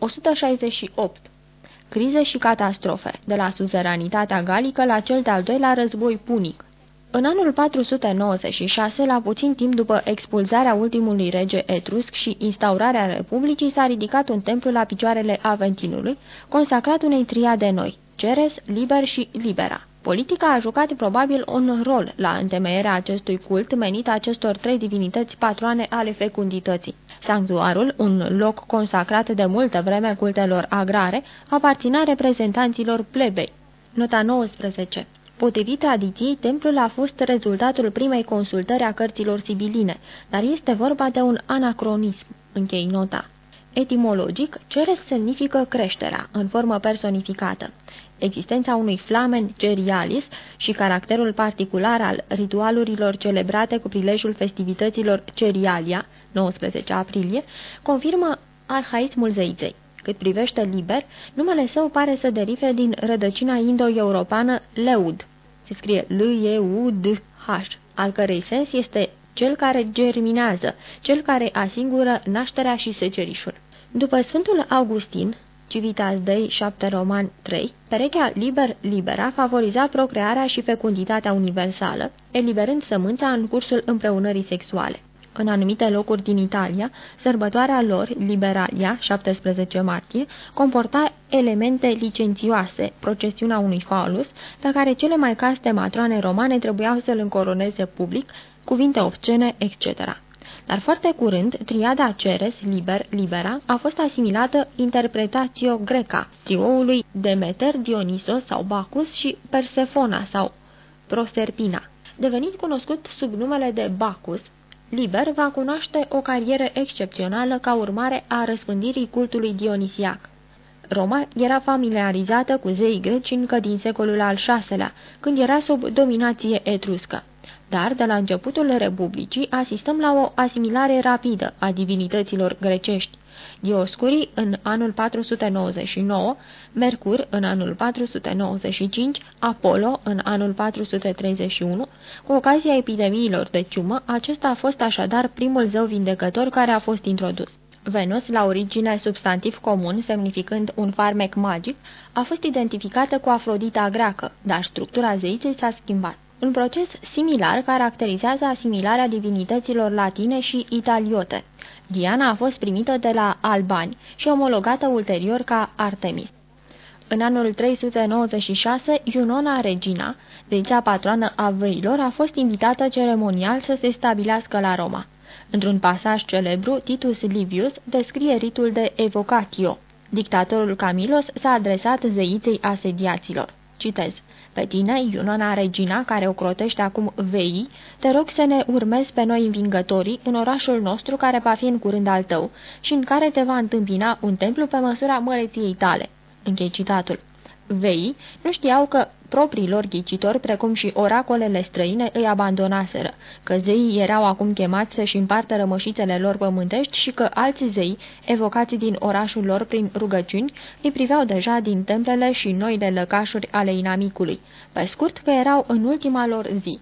168. Crize și catastrofe, de la suzeranitatea galică la cel de-al doilea război punic. În anul 496, la puțin timp după expulzarea ultimului rege etrusc și instaurarea Republicii, s-a ridicat un templu la picioarele Aventinului, consacrat unei triade noi, Ceres, Liber și Libera. Politica a jucat probabil un rol la întemeierea acestui cult menit acestor trei divinități patroane ale fecundității. Sanctuarul, un loc consacrat de multă vreme cultelor agrare, aparținea reprezentanților plebei. Nota 19 Potrivit tradiției, templul a fost rezultatul primei consultări a cărților sibiline, dar este vorba de un anacronism. Închei nota. Etimologic, ceres semnifică creșterea, în formă personificată. Existența unui flamen gerialis și caracterul particular al ritualurilor celebrate cu prilejul festivităților Cerialia, 19 aprilie, confirmă arhaismul zeiței. Cât privește liber, numele său pare să derive din rădăcina indo-europeană leud, se scrie L-E-U-D-H, al cărei sens este cel care germinează, cel care asigură nașterea și secerișul. După Sfântul Augustin, Civitas Dei 7 Roman 3, perechea liber-libera favoriza procrearea și fecunditatea universală, eliberând sămânța în cursul împreunării sexuale. În anumite locuri din Italia, sărbătoarea lor, Liberalia, 17 martie, comporta elemente licențioase, procesiunea unui falus, pe care cele mai caste matroane romane trebuiau să-l încoroneze public, cuvinte obscene, etc. Dar foarte curând, triada Ceres, Liber, Libera, a fost asimilată interpretatio greca, trioului Demeter, Dionisos sau Bacchus și Persefona sau Proserpina. Devenind cunoscut sub numele de Bacchus, Liber va cunoaște o carieră excepțională ca urmare a răspândirii cultului dionisiac. Roma era familiarizată cu zeii greci încă din secolul al VI-lea, când era sub dominație etruscă. Dar, de la începutul Republicii, asistăm la o asimilare rapidă a divinităților grecești. Dioscurii în anul 499, Mercur în anul 495, Apollo în anul 431. Cu ocazia epidemiilor de ciumă, acesta a fost așadar primul zeu vindecător care a fost introdus. Venus, la origine substantiv comun, semnificând un farmec magic, a fost identificată cu Afrodita greacă, dar structura zeiței s-a schimbat. Un proces similar caracterizează asimilarea divinităților latine și italiote. Diana a fost primită de la albani și omologată ulterior ca Artemis. În anul 396, Iunona Regina, zeița patroană a văilor, a fost invitată ceremonial să se stabilească la Roma. Într-un pasaj celebru, Titus Livius descrie ritul de evocatio. Dictatorul Camilos s-a adresat zeiței asediaților. Citez. Pe tine, Iunona Regina, care o crotește acum vei, te rog să ne urmezi pe noi învingătorii în orașul nostru care va fi în curând al tău și în care te va întâmpina un templu pe măsura măreției tale. Închei citatul. Vei nu știau că propriilor ghicitori, precum și oracolele străine, îi abandonaseră, că zeii erau acum chemați să-și împartă rămășițele lor pământești și că alți zei, evocați din orașul lor prin rugăciuni, îi priveau deja din templele și noile lăcașuri ale inamicului, pe scurt că erau în ultima lor zi.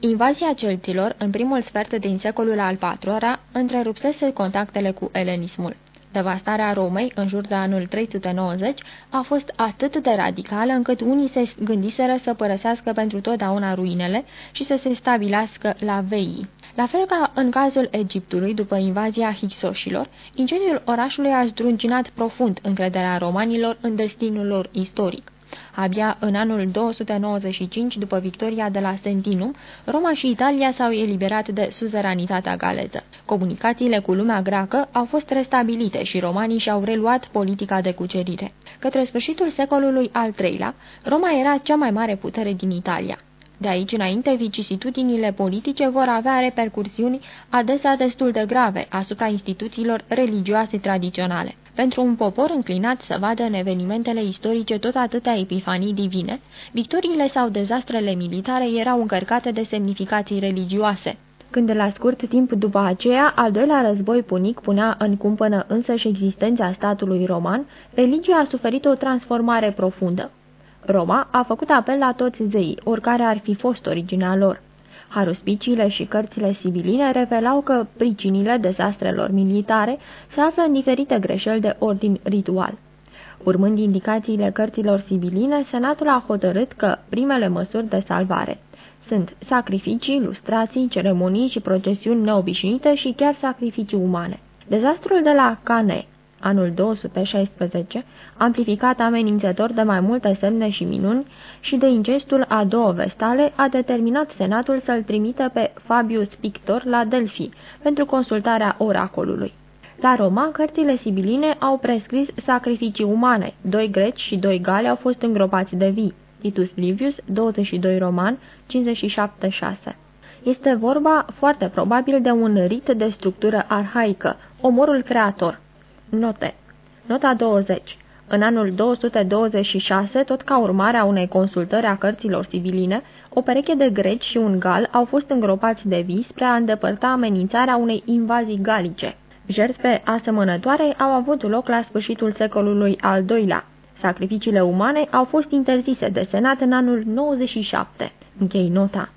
Invazia celților, în primul sfert din secolul al IV-lea, întrerupsese contactele cu elenismul. Devastarea Romei, în jur de anul 390, a fost atât de radicală încât unii se gândiseră să părăsească pentru totdeauna ruinele și să se stabilească la Vei. La fel ca în cazul Egiptului, după invazia Hicsoșilor, incendiul orașului a zdruncinat profund încrederea romanilor în destinul lor istoric. Abia în anul 295, după victoria de la Sentinum, Roma și Italia s-au eliberat de suzeranitatea galeză. Comunicațiile cu lumea greacă au fost restabilite și romanii și-au reluat politica de cucerire. Către sfârșitul secolului al III-lea, Roma era cea mai mare putere din Italia. De aici înainte, vicisitudinile politice vor avea repercursiuni adesea destul de grave asupra instituțiilor religioase tradiționale. Pentru un popor înclinat să vadă în evenimentele istorice tot atâtea epifanii divine, victoriile sau dezastrele militare erau încărcate de semnificații religioase. Când de la scurt timp după aceea, al doilea război punic punea în cumpănă însăși existența statului roman, religia a suferit o transformare profundă. Roma a făcut apel la toți zeii, oricare ar fi fost originea lor. Haruspiciile și cărțile sibiline revelau că pricinile dezastrelor militare se află în diferite greșeli de ordin ritual. Urmând indicațiile cărților sibiline, Senatul a hotărât că primele măsuri de salvare sunt sacrificii, lustrații, ceremonii și procesiuni neobișnuite și chiar sacrificii umane. Dezastrul de la Cane, anul 216, amplificat amenințător de mai multe semne și minuni și de ingestul a două vestale, a determinat senatul să-l trimită pe Fabius Pictor la Delphi pentru consultarea oracolului. La Roma, cărțile sibiline au prescris sacrificii umane. Doi greci și doi gali au fost îngropați de vii. Titus Livius, 22 roman, 57-6. Este vorba foarte probabil de un rit de structură arhaică, omorul creator. Note Nota 20 în anul 226, tot ca urmare a unei consultări a cărților civiline, o pereche de greci și un gal au fost îngropați de vis spre a îndepărta amenințarea unei invazii galice. Jertfe asemănătoare au avut loc la sfârșitul secolului al II-lea. Sacrificiile umane au fost interzise de senat în anul 97. Închei nota.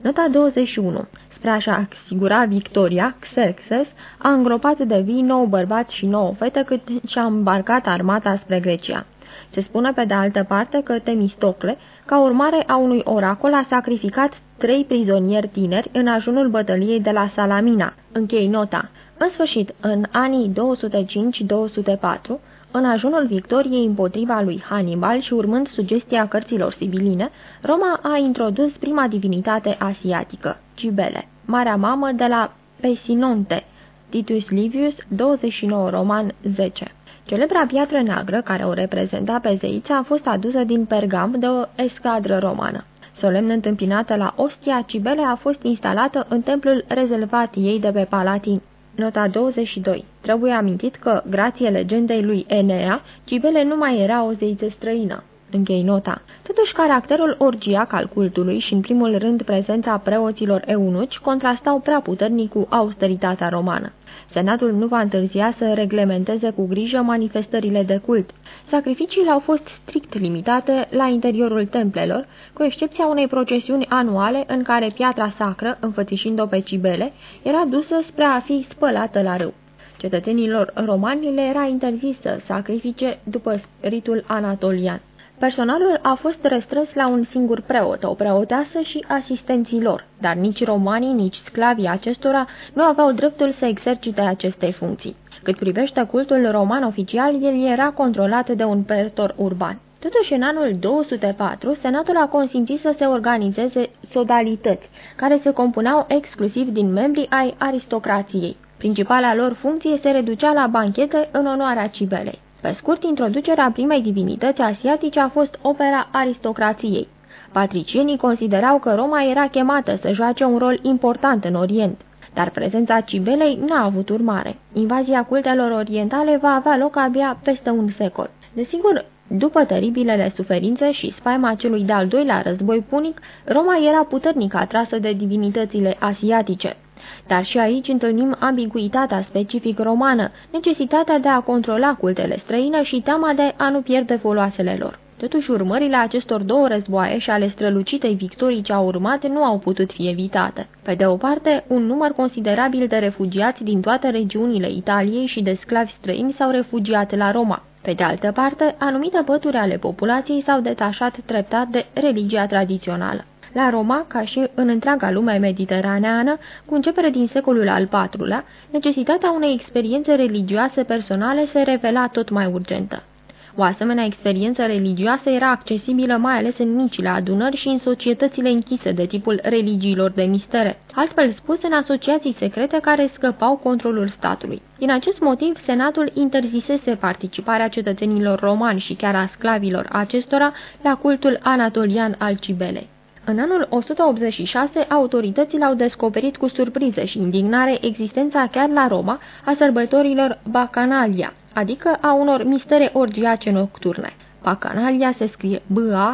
Nota 21. Spre a-și asigura victoria, Xerxes a îngropat de vii nouă bărbați și nouă fete cât și-a îmbarcat armata spre Grecia. Se spune pe de altă parte că Temistocle, ca urmare a unui oracol, a sacrificat trei prizonieri tineri în ajunul bătăliei de la Salamina. Închei nota. În sfârșit, în anii 205-204, în ajunul victoriei împotriva lui Hannibal și urmând sugestia cărților sibiline, Roma a introdus prima divinitate asiatică, Cibele, marea mamă de la Pesinonte, Titus Livius, 29 roman 10. Celebra piatră neagră, care o reprezenta pe zeiță, a fost adusă din Pergam de o escadră romană. Solemn întâmpinată la Ostia, Cibele a fost instalată în templul rezervat ei de pe Palatin. Nota 22. Trebuie amintit că, grație legendei lui Enea, Cibele nu mai era o zeiță străină. Închei nota. Totuși, caracterul orgiac al cultului și, în primul rând, prezența preoților eunuci contrastau prea puternic cu austeritatea romană. Senatul nu va întârzia să reglementeze cu grijă manifestările de cult. Sacrificiile au fost strict limitate la interiorul templelor, cu excepția unei procesiuni anuale în care piatra sacră, înfățișind-o pe Cibele, era dusă spre a fi spălată la râu. Cetățenilor romani le era interzis să sacrifice după ritul anatolian. Personalul a fost restrâns la un singur preot, o preoteasă și asistenții lor, dar nici romanii, nici sclavii acestora nu aveau dreptul să exercite aceste funcții. Cât privește cultul roman oficial, el era controlat de un pretor urban. Totuși, în anul 204, Senatul a consimțit să se organizeze sodalități, care se compunau exclusiv din membrii ai aristocrației. Principala lor funcție se reducea la banchete în onoarea Cibelei. Pe scurt, introducerea primei divinități asiatice a fost opera aristocrației. Patricienii considerau că Roma era chemată să joace un rol important în Orient, dar prezența Cibelei n-a avut urmare. Invazia cultelor orientale va avea loc abia peste un secol. Desigur, după teribilele suferințe și spaima celui de-al doilea război punic, Roma era puternic atrasă de divinitățile asiatice. Dar și aici întâlnim ambiguitatea specific romană, necesitatea de a controla cultele străine și teama de a nu pierde foloasele lor. Totuși, urmările acestor două războaie și ale strălucitei victorii ce au urmat nu au putut fi evitate. Pe de o parte, un număr considerabil de refugiați din toate regiunile Italiei și de sclavi străini s-au refugiat la Roma. Pe de altă parte, anumite pături ale populației s-au detașat treptat de religia tradițională la Roma, ca și în întreaga lume mediteraneană, cu începere din secolul al IV-lea, necesitatea unei experiențe religioase personale se revela tot mai urgentă. O asemenea experiență religioasă era accesibilă mai ales în micile adunări și în societățile închise de tipul religiilor de mistere, altfel spus în asociații secrete care scăpau controlul statului. Din acest motiv, Senatul interzisese participarea cetățenilor romani și chiar a sclavilor acestora la cultul anatolian al Cibelei. În anul 186, autoritățile au descoperit cu surpriză și indignare existența chiar la Roma a sărbătorilor Bacanalia, adică a unor mistere orgiace nocturne. Bacanalia se scrie B-A-C-C-H-A-N-A-L-I-A.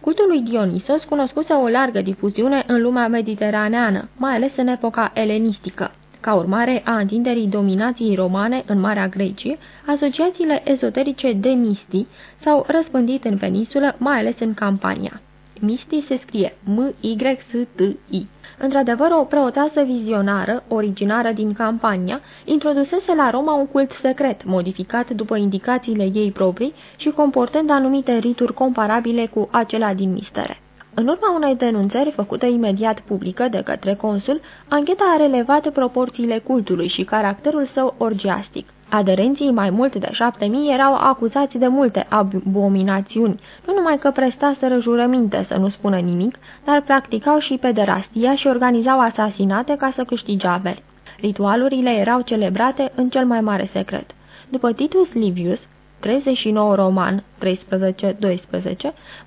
Cultul lui Dionisos cunoscuse o largă difuziune în lumea mediteraneană, mai ales în epoca elenistică. Ca urmare a întinderii dominației romane în Marea Grecie, asociațiile ezoterice de mistii s-au răspândit în peninsulă, mai ales în Campania. Misti se scrie M-Y-S-T-I. Într-adevăr, o preoteasă vizionară, originară din campania, introdusese la Roma un cult secret, modificat după indicațiile ei proprii și comportând anumite rituri comparabile cu acelea din mistere. În urma unei denunțări făcute imediat publică de către consul, ancheta a relevat proporțiile cultului și caracterul său orgiastic. Aderenții mai mult de șapte mii erau acuzați de multe abominațiuni, nu numai că prestaseră jurăminte să nu spună nimic, dar practicau și pederastia și organizau asasinate ca să câștige averi. Ritualurile erau celebrate în cel mai mare secret. După Titus Livius, 39 roman, 13-12,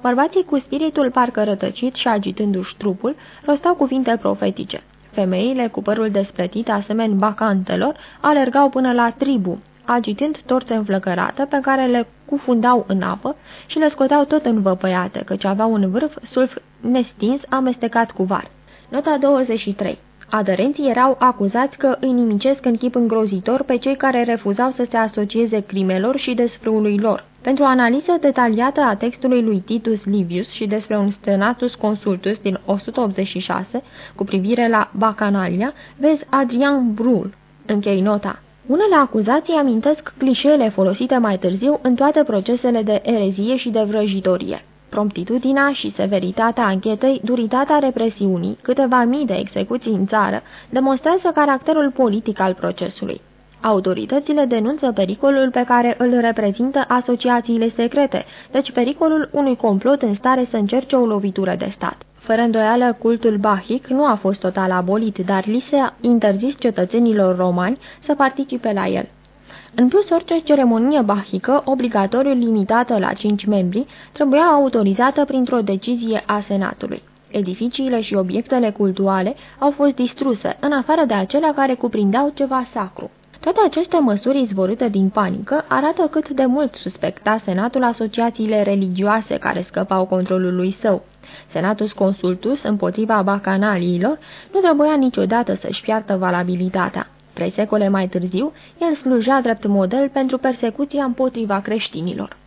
bărbații cu spiritul parcă rătăcit și agitându-și trupul, rostau cuvinte profetice. Femeile cu părul despletit, asemeni bacantelor, alergau până la tribu, agitând torțe înflăcărată pe care le cufundau în apă și le scoteau tot învăpăiate, căci aveau un vârf sulf nestins amestecat cu var. Nota 23 Aderenții erau acuzați că îi nimicesc în chip îngrozitor pe cei care refuzau să se asocieze crimelor și desfrâului lor. Pentru o analiză detaliată a textului lui Titus Livius și despre un Senatus Consultus din 186 cu privire la Bacanalia, vezi Adrian Brul. Închei nota. Unele acuzații amintesc clișeele folosite mai târziu în toate procesele de erezie și de vrăjitorie. Promptitudinea și severitatea anchetei, duritatea represiunii, câteva mii de execuții în țară, demonstrează caracterul politic al procesului. Autoritățile denunță pericolul pe care îl reprezintă asociațiile secrete, deci pericolul unui complot în stare să încerce o lovitură de stat. Fără îndoială, cultul bahic nu a fost total abolit, dar li se interzis cetățenilor romani să participe la el. În plus, orice ceremonie bahică, obligatoriu limitată la cinci membri, trebuia autorizată printr-o decizie a Senatului. Edificiile și obiectele cultuale au fost distruse, în afară de acelea care cuprindeau ceva sacru. Toate aceste măsuri izvorâte din panică arată cât de mult suspecta Senatul asociațiile religioase care scăpau controlului său. Senatus Consultus împotriva bacanaliilor nu trebuia niciodată să-și piardă valabilitatea. Trei secole mai târziu, el slujea drept model pentru persecuția împotriva creștinilor.